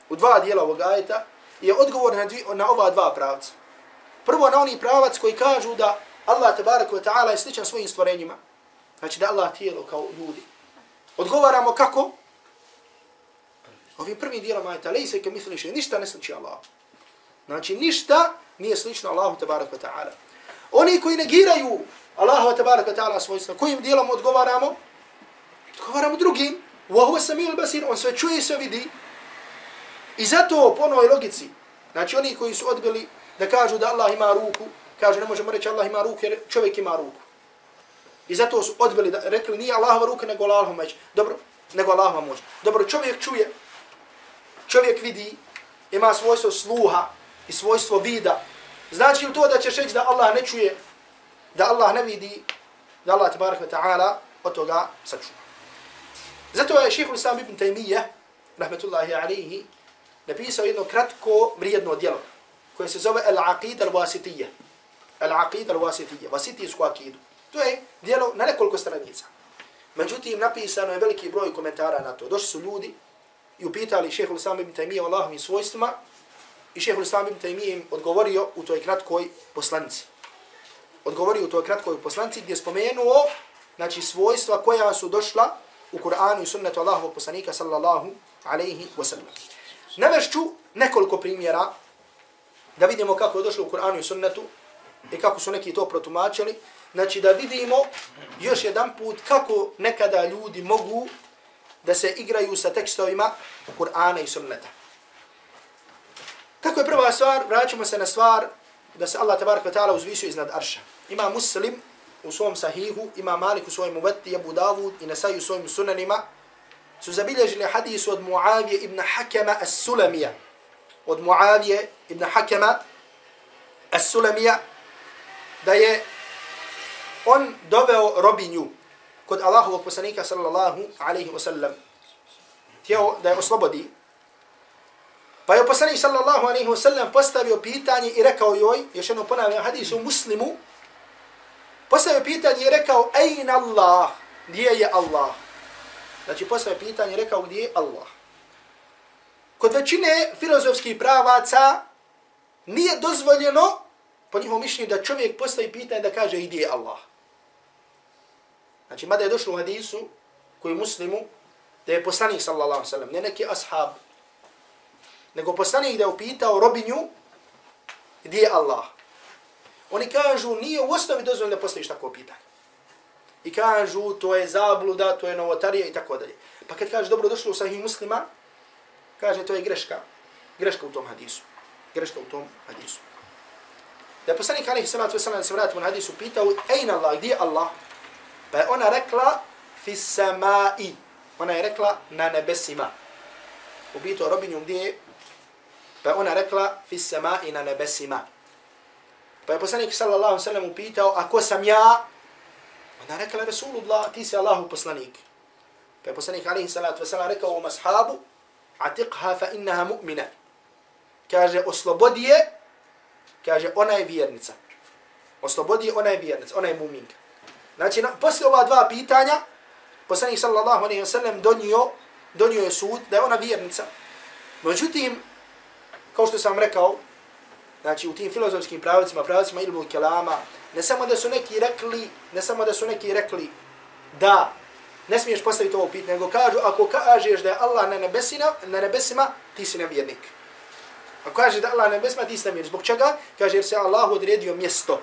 u dva dijela ovog ajeta, je odgovor na, dvi, na ova dva pravca. Prvo na oni pravac koji kažu da Allah tabarak wa ta'ala je sličan svojim stvorenjima. Znači da Allah tijelo kao ljudi. Odgovaramo kako? Ovim prvim dijelom ajeta, lej se ke misliš, ništa ne sliči Allah. Znači ništa nije slično Allahu tabarak wa ta'ala. Oni koji negiraju Allahu tabarak wa ta'ala svojstva, kojim dijelom odgovaramo? Odgovaramo drugim. Wa huwa samil basir, on sve čuje i sve vidi. I zato po onoj logici, znači oni koji su odbili da kažu da Allah ima ruku, Kaže, ne možemo reći Allah ima ruku jer čovjek ima ruku. I zato su odbili da rekli nije Allahova ruka nego Allahova moć. Dobro, nego Allahova moć. Dobro, čovjek čuje, čovjek vidi, ima svojstvo sluha i svojstvo vida. Znači li to da ćeš reći da Allah ne čuje, da Allah ne vidi, da Allah tabarak wa ta'ala od toga sačuva. Zato je šehr Islam ibn Taymiyyah, rahmetullahi alihi, napisao jedno kratko vrijedno djelo koje se zove Al-Aqid al-Wasitiyah. Al-Aqid al-Wasitiyya, Wasitijsku akidu. To je djelo na nekoliko stranica. Međutim, napisano je veliki broj komentara na to. Došli su ljudi i upitali šehu l-Islam ibn Taymiyyah o Allahovim svojstvima i šehu Islam ibn Taymiyyah im odgovorio u toj kratkoj poslanici. Odgovorio u toj kratkoj poslanici gdje je spomenuo znači, svojstva koja su došla u Kur'anu i sunnetu Allahovog poslanika sallallahu alaihi wa sallam. Navešću nekoliko primjera da vidimo kako je došlo u Kur'anu i sunnetu i kako su neki to protumačili. Znači da vidimo još jedan put kako nekada ljudi mogu da se igraju sa tekstovima Kur'ana i sunneta. Tako je prva stvar, vraćamo se na stvar da se Allah tabaraka ta'ala uzvisio iznad arša. Ima muslim u svom sahihu, ima malik u svojim uveti, Abu Davud i Nasaj u svojim sunanima, su zabilježili hadisu od Muavije ibn Hakama as-Sulamija. Od Muavije ibn Hakama as-Sulamija da je on doveo robinju kod Allahovog poslanika sallallahu alaihi wa sallam. Htio da je oslobodi. Pa je poslanik sallallahu alaihi wa sallam postavio pitanje i rekao joj, još jedno ponavljam hadisu muslimu, postavio pitanje i rekao, ejna Allah, gdje je Allah? Znači, postavio pitanje i rekao gdje je Allah. kod većine filozofskih pravaca nije dozvoljeno, po njihovom mišljenju, da čovjek postavi pitanje da kaže gdje je Allah. Znači, mada je došlo u hadisu, koji muslimu, da je poslanik, sallallahu sallam, ne neki ashab, nego poslanik da je upitao robinju, gdje je Allah. Oni kažu, nije u osnovi dozvoljeno da postaviš tako pitanje. I kažu, to je zabluda, to je novotarija i tako dalje. Pa kad kaže, dobro, došlo u sahih muslima, kaže, to je greška. Greška u tom hadisu. Greška u tom hadisu. Da je poslanik, alaihi salatu wasalam se vratimo na hadisu, pitao, ejna Allah, gdje je Allah? Pa je ona rekla, fi samai. Ona je rekla, na nebesima. Ubito robinju gdje je? Pa je ona rekla, fi samai na nebesima. Pa je poslanik sallallahu sallam upitao, a ko sam ja? Ona je rekla, Rasulullah, ti si Allahu poslanik. Pa je poslanik alaihi salatu wasalam rekao u mashabu, atiqha fa innaha mu'mina. Kaže, oslobodi je, kaže, ona je vjernica. Oslobodi ona je vjernica, ona je muminka. Znači, na, poslije ova dva pitanja, poslanik sallallahu alaihi wa sallam donio, donio je sud da je ona vjernica. Međutim, kao što sam rekao, znači u tim filozofskim pravicima, pravicima ilmu kelama, ne samo da su neki rekli, ne samo da su neki rekli da ne smiješ postaviti ovo pitanje, nego kažu, ako kažeš da je Allah na nebesima, na nebesima ti si nevjernik. Ako kaže da Allah nebesma ti si. Zbog čega? Kaže, jer se Allah odredio mjesto.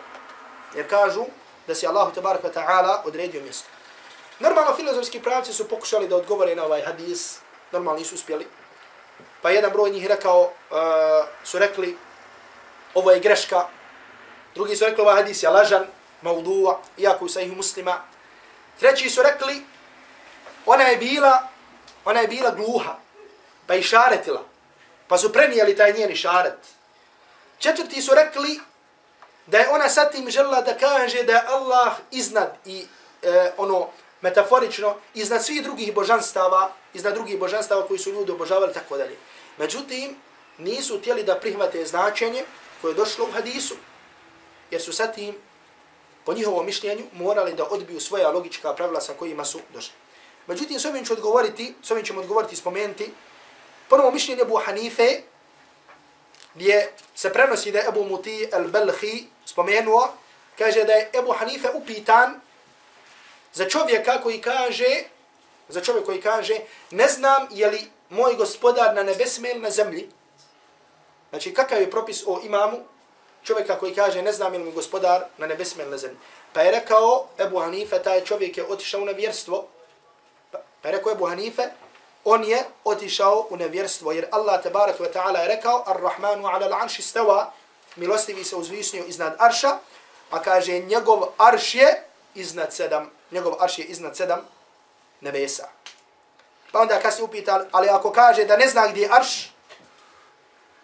Jer kažu da se Allah ta'ala odredio mjesto. Normalno filozofski pravci su pokušali da odgovore na ovaj hadis, normalno nisu uspjeli. Pa jedan broj njih rekao, uh, su rekli, ovo je greška. Drugi su rekli, ovaj hadis je lažan, maudu'a, iako sa ih muslima. Treći su rekli, ona je bila, ona je bila gluha, pa i šaretila. Pa su prenijeli taj njeni šaret. Četvrti su rekli, da je ona sad tim žela da kaže da je Allah iznad i e, ono, metaforično, iznad svih drugih božanstava, iznad drugih božanstava koji su ljudi obožavali, tako dalje. Međutim, nisu htjeli da prihvate značenje koje je došlo u hadisu, jer su sa tim, po njihovom mišljenju, morali da odbiju svoja logička pravila sa kojima su došli. Međutim, s ovim ću odgovoriti, s ovim ćemo odgovoriti i spomenuti, prvo mišljenje Abu Hanife, gdje se prenosi da je Abu Muti al-Balhi spomenuo, kaže da je Abu Hanife upitan za čovjeka koji kaže, za čovjek koji kaže, ne znam je li moj gospodar na nebesme ili na zemlji. Znači, kakav je propis o imamu čovjeka koji kaže, ne znam je li mi gospodar na nebesme ili na zemlji. Pa je rekao Ebu Hanife, taj čovjek je otišao na vjerstvo. Pa je rekao Ebu Hanife, on je otišao u nevjerstvo, jer Allah tabarak wa ta'ala je rekao, Ar-Rahmanu ala l'anši stava, milostivi se uzvisnio iznad arša, a kaže, njegov arš je iznad sedam njegov arš je iznad sedam nebesa. Pa onda kad se upital, ali ako kaže da ne zna gdje je arš,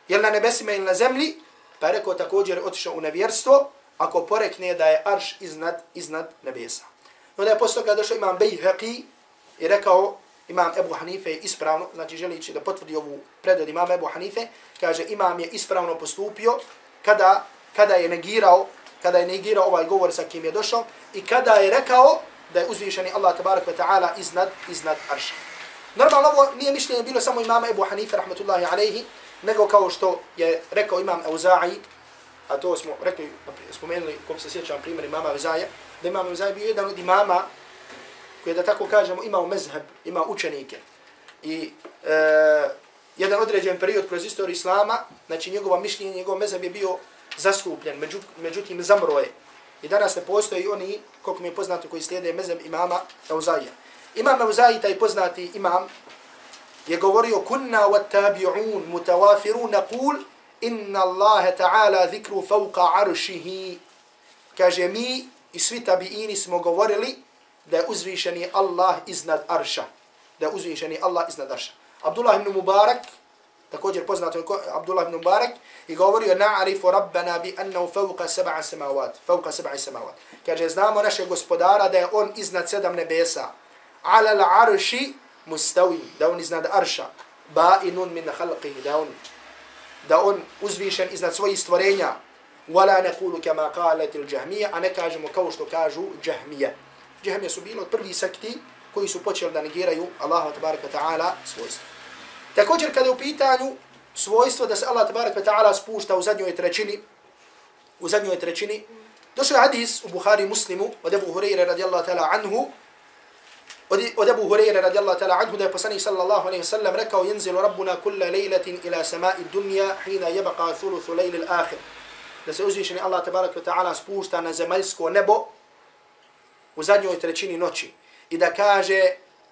je na nebesima ili na zemlji, pa je rekao također otišao u nevjerstvo, ako porekne da je arš iznad, iznad nebesa. I onda je posto kada došao imam Bejheqi i rekao, imam Ebu Hanife ispravno, znači želići da potvrdi ovu predod imam Ebu Hanife, kaže imam je ispravno postupio kada, kada je negirao kada je negirao ovaj govor sa kim je došao i kada je rekao da je uzvišeni Allah tabarak wa ta'ala iznad, iznad arša. Normalno ovo nije mišljenje bilo samo imama Ebu Hanife rahmatullahi alaihi, nego kao što je rekao imam Euza'i, a to smo rekli, spomenuli, kom se sjećam primjer imama Euzaja, da imam Euza'i bio jedan od imama koji da tako kažemo imao mezheb, imao učenike. I e, jedan određen period kroz istoriju Islama, znači njegova mišljenje, njegov mezheb je bio zastupljen, međutim zamroje. I danas ne postoji oni, koliko mi je poznato, koji slijede mezheb imama Euzaija. Imam Euzaji, taj poznati imam, je govorio, kunna wa tabi'un mutawafirun naqul, inna Allah ta'ala zikru fauqa aršihi. Kaže, mi i svi tabi'ini smo govorili da je uzvišeni Allah iznad arša. Da je uzvišeni Allah iznad arša. Abdullah ibn Mubarak, također poznat je Abdullah ibn Mubarak, i govorio na'arifu rabbana bi annahu fawqa sab'a samawat, fawqa sab'a samawat. Kaže znamo našeg gospodara da je on iznad sedam nebesa. Ala al-arshi mustawi, da on iznad arša. Ba'inun min khalqihi, da on da on uzvišen iznad svojih stvorenja. Wala naqulu kama qalat al-jahmiyya, a ne kažemo kao što kažu jahmiyya. Jahmiyya su bili od prvi sekti koji su počeli da negiraju Allahu tabaraka ta'ala svojstvo. Također kada je u pitanju svojstvo da se Allah tabaraka ta'ala spušta u zadnjoj trećini, u zadnjoj trećini, došao je hadis u Buhari muslimu od Ebu Hureyre radijallahu ta'ala anhu, od Ebu Hureyre radijallahu ta'ala anhu da je poslanik sallallahu alaihi sallam rekao jenzilu rabbuna kulla lejletin ila samai dunja hina jebaka thuluthu lejli l-akhir. Da se uzvišeni Allah tabaraka ta'ala spušta na zemaljsko nebo u zadnjoj trećini noći i da kaže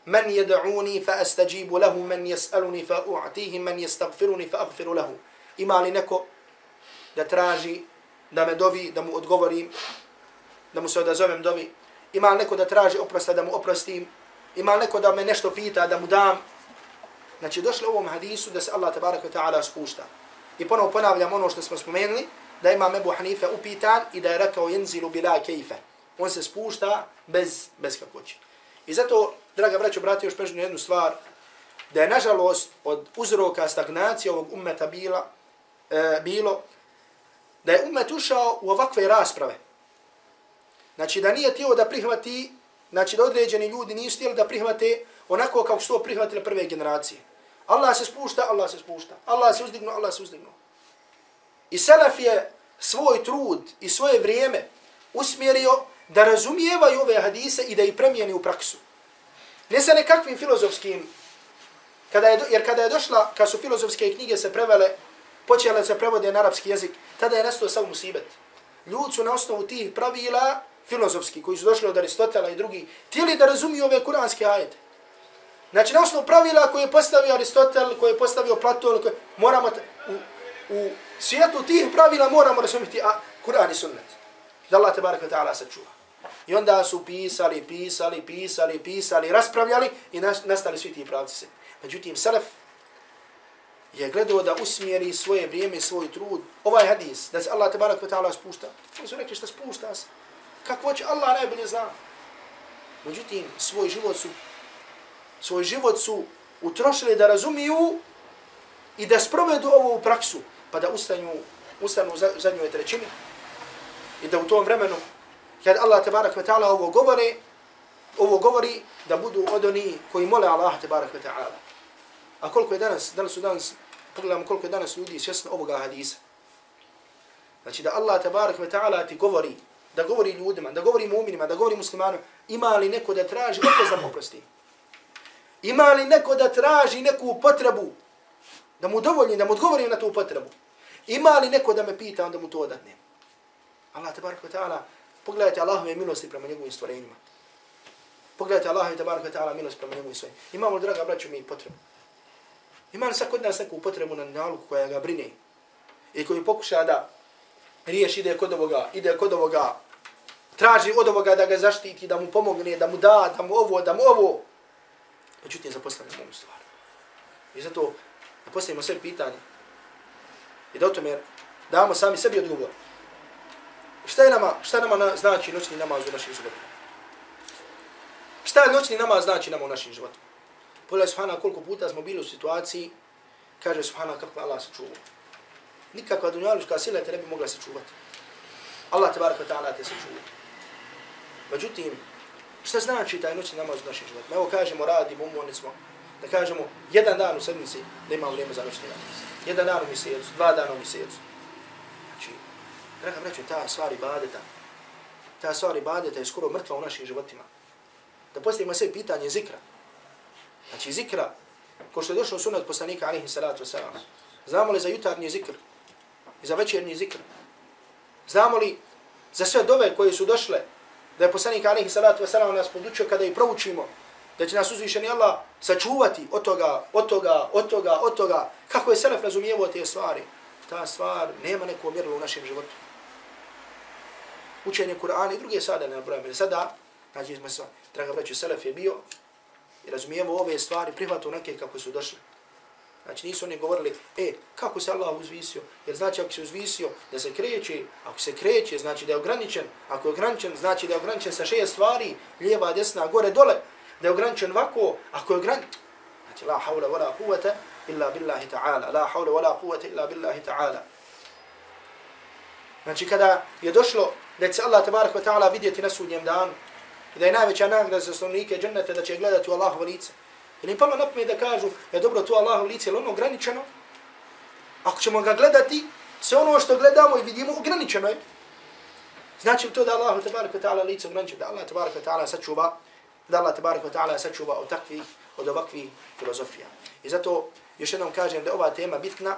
men yed'uni fa astajibu lahu men yas'aluni fa u'tihi men yastaghfiruni fa aghfiru lahu. Ima li neko da traži da me dovi da mu odgovorim da mu se odazovem dovi? Ima li neko da traži oprosta da mu oprostim? Ima li neko da me nešto pita da mu dam? Znači došlo u ovom hadisu da se Allah tabarak ta'ala spušta. I ponovo ponavljam ono što smo spomenuli da ima Ebu Hanife upitan i da je rekao jenzilu bila kejfe on se spušta bez, bez kakoće i zato draga braćo, brati još pežnju jednu stvar, da je nažalost od uzroka stagnacije ovog ummeta bila, e, bilo, da je ummet ušao u ovakve rasprave. Znači da nije tijelo da prihvati, znači da određeni ljudi nisu htjeli da prihvate onako kao što prihvatile prve generacije. Allah se spušta, Allah se spušta. Allah se uzdignu, Allah se uzdignu. I Selef je svoj trud i svoje vrijeme usmjerio da razumijevaju ove hadise i da ih premijeni u praksu. Ne sa nekakvim filozofskim, kada je, jer kada je došla, kad su filozofske knjige se prevele, počele se prevode na arapski jezik, tada je nastao sav musibet. Ljudi su na osnovu tih pravila filozofski, koji su došli od Aristotela i drugi, tijeli da razumiju ove kuranske ajete. Znači, na osnovu pravila koje je postavio Aristotel, koje je postavio Platon, koje, moramo, u, u svijetu tih pravila moramo razumjeti a, Kur'an i sunnet. Da Allah te barek ta'ala sačuva. I onda su pisali, pisali, pisali, pisali, raspravljali i nastali svi ti pravci se. Međutim, Selef je gledao da usmjeri svoje vrijeme, svoj trud. Ovaj hadis, da se Allah tabarak wa ta'ala spušta. Oni su rekli šta spušta se. Kako će Allah najbolje zna. Međutim, svoj život su svoj život su utrošili da razumiju i da sprovedu ovo u praksu, pa da ustanju, ustanu u zadnjoj trećini i da u tom vremenu kad Allah tebarak ve ta'ala ovo govore, ovo govori da budu od oni koji mole Allah tebarak ve ta'ala. A koliko je danas, danas su danas, pogledamo koliko je danas ljudi svjesno ovoga hadisa. Znači da Allah tebarak ve ta'ala ti govori, da govori ljudima, da govori mu'minima, da govori muslimanima, ima li neko da traži opet da poprosti? Ima li neko da traži neku potrebu da mu dovoljni, da mu odgovori na tu potrebu? Ima li neko da me pita, onda mu to odatne? Allah tebarak ve ta'ala Pogledajte Allahove milosti prema njegovim stvorenjima. Pogledajte Allahove tabaraka ta'ala milosti prema njegovim stvorenjima. Imamo, draga braću, mi potrebu. Ima li sad kod nas neku potrebu na naluku koja ga brine i koji pokuša da riješ ide kod ovoga, ide kod ovoga, traži od ovoga da ga zaštiti, da mu pomogne, da mu da, da mu ovo, da mu ovo. Međutim, zapostavljamo ovu stvar. I zato da postavimo sve pitanje i da o tome damo sami sebi odgovor. Šta je nama, šta nama znači noćni namaz u našim životima? Šta je noćni namaz znači nama u našim životima? Pogledaj Subhana koliko puta smo bili u situaciji, kaže Subhana kako Allah se čuvao. Nikakva dunjaluška sila te ne bi mogla se čuvati. Allah te baraka ta'ala te se čuva. Međutim, šta znači taj noćni namaz u našim životima? Evo kažemo, radimo, umorni smo, da kažemo jedan dan u sedmici da imamo vrijeme za noćni namaz. Jedan dan u mjesecu, dva dana u mjesecu. Draga braćo, ta stvar ibadeta, ta stvar ibadeta je skoro mrtva u našim životima. Da postavimo sve pitanje zikra. Znači zikra, ko što je došlo sunat poslanika alihi salatu wasalam, znamo li za jutarnji zikr i za večernji zikr? Znamo li za sve dove koje su došle da je poslanik alihi salatu wasalam nas podučio kada i proučimo, da će nas uzvišeni Allah sačuvati od toga, od toga, od toga, od toga, kako je Selef razumijevo te stvari. Ta stvar nema neko mjerilo u našem životu učenje Kur'ana i druge sada ne nabrojamo. Sada, znači smo sva, draga braću, Selef je bio i razumijemo ove stvari, prihvatu neke kako su došli. Znači nisu oni govorili, e, kako se Allah uzvisio? Jer znači ako se uzvisio da se kreće, ako se kreće, znači da je ograničen. Ako je ograničen, znači da je ograničen sa šest stvari, lijeva, desna, gore, dole. Da je ograničen ovako, ako je ograničen. Znači, la hawla wala quvata illa billahi ta'ala. La hawla wala quvata illa billahi ta'ala. Znači kada je došlo da će Allah tabarak wa ta'ala vidjeti na sudnjem danu i da je najveća nagrada za stanovnike džennete da će gledati u Allahovo lice. Ili im palo na pamet da kažu, je dobro, to Allahovo lice, ili ono ograničeno? Ako ćemo ga gledati, sve ono što gledamo i vidimo, ograničeno je. Znači to da Allah tabarak wa ta'ala lice ograničeno, da Allah tabarak wa ta'ala sačuva, da Allah tabarak wa ta'ala sačuva od takvih, od ovakvih filozofija. I zato još jednom kažem da ova tema bitna,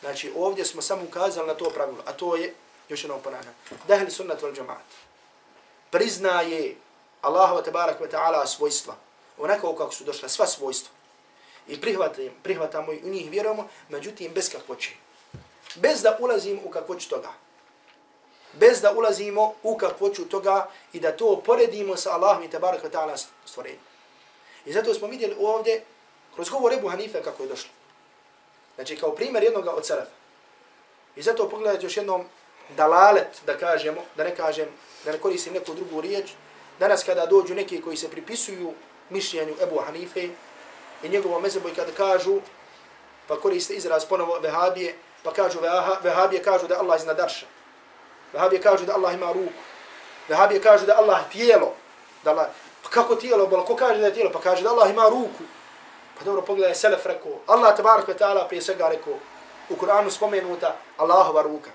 znači ovdje smo samo ukazali na to pravilo, a to je, još jednom ponavljam, da je sunnat wal džamaat priznaje Allahova tabarak wa ta'ala svojstva, onako kako su došla sva svojstva, i prihvatamo, prihvatamo i u njih vjerujemo, međutim bez kakvoće. Bez da ulazimo u kakvoću toga. Bez da ulazimo u kakvoću toga i da to poredimo sa Allahom i tabarak wa ta'ala stvorenjem. I zato smo vidjeli ovdje, kroz govor Ebu Hanife kako je došlo. Znači kao primjer jednog od Selefa. I zato pogledajte još jednom dalalet, da kažemo, da ne kažem, da ne koristim neku drugu riječ, danas kada dođu neki koji se pripisuju mišljenju Ebu Hanife i njegovom mezebu i kada kažu, pa koriste izraz ponovo vehabije, pa kažu vehabije kažu da Allah iznad arša. Vehabije kažu da Allah ima ruku. Vehabije kažu da Allah tijelo. Da Allah, pa kako tijelo? Bolo, ko kaže da je tijelo? Pa kaže da Allah ima ruku. Pa dobro, pogledaj, Selef rekao. Allah tabarak wa ta'ala prije svega rekao. U Kur'anu spomenuta Allahova ruka.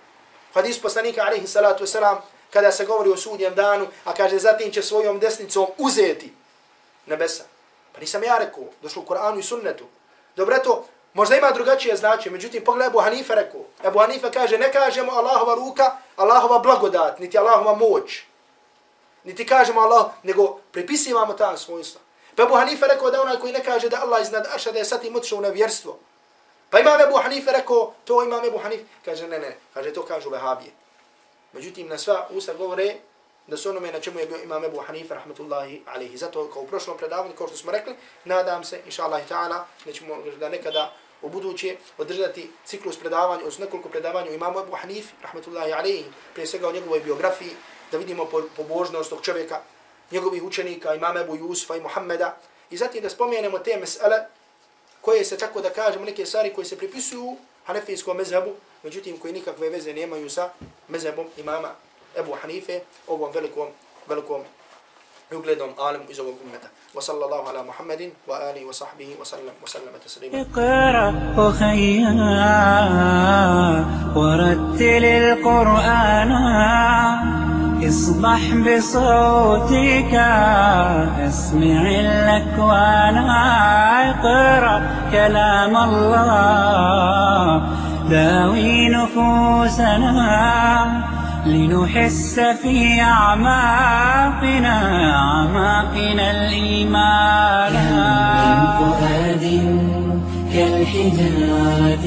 Hadis poslanika alaihi salatu wasalam, kada se govori o sudnjem danu, a kaže zatim će svojom desnicom uzeti nebesa. Pa nisam ja rekao, došlo u Kur'anu i sunnetu. Dobro, to možda ima drugačije značenje, međutim, pogledaj Ebu Hanife rekao. Ebu Hanife kaže, ne kažemo Allahova ruka, Allahova blagodat, niti Allahova moć. Niti kažemo Allah, nego pripisivamo ta svojstva. Pa Ebu Hanife rekao da onaj koji ne kaže da Allah iznad arša, da je sad im otišao u nevjerstvo. Pa imam Ebu Hanife rekao, to imam Ebu Hanife. Kaže, ne, ne, kaže, to kažu vehabije. Međutim, na sva usta govore da su onome na čemu je bio imam Ebu Hanife, rahmatullahi alihi. Zato, kao u prošlom predavanju, kao što smo rekli, nadam se, inša Allah i ta'ala, da ćemo da nekada u buduće održati ciklus predavanja, odnosno nekoliko predavanja o imamu Ebu Hanife, rahmatullahi alihi, prije svega o njegovoj biografiji, da vidimo pobožnost tog čovjeka, njegovih učenika, imama Ebu Jusufa i Muhammeda, i zatim da spomenemo te mesele koje se tako da kažemo neke stvari koje se pripisuju hanefijskom mezhebu, međutim koji nikakve veze nemaju sa mezhebom imama Ebu Hanife, ovom velikom, velikom يقلدهم عالم إذا وقمت وصلى الله على محمد وآله وصحبه taslima. Iqra تسليما اقرأ أخيا ورتل القرآن اصبح بصوتك اسمع الاكوان أقرأ كلام الله. داوي نفوسنا لنحس في أعماقنا أعماقنا الإيمان. من فؤاد كالحجارة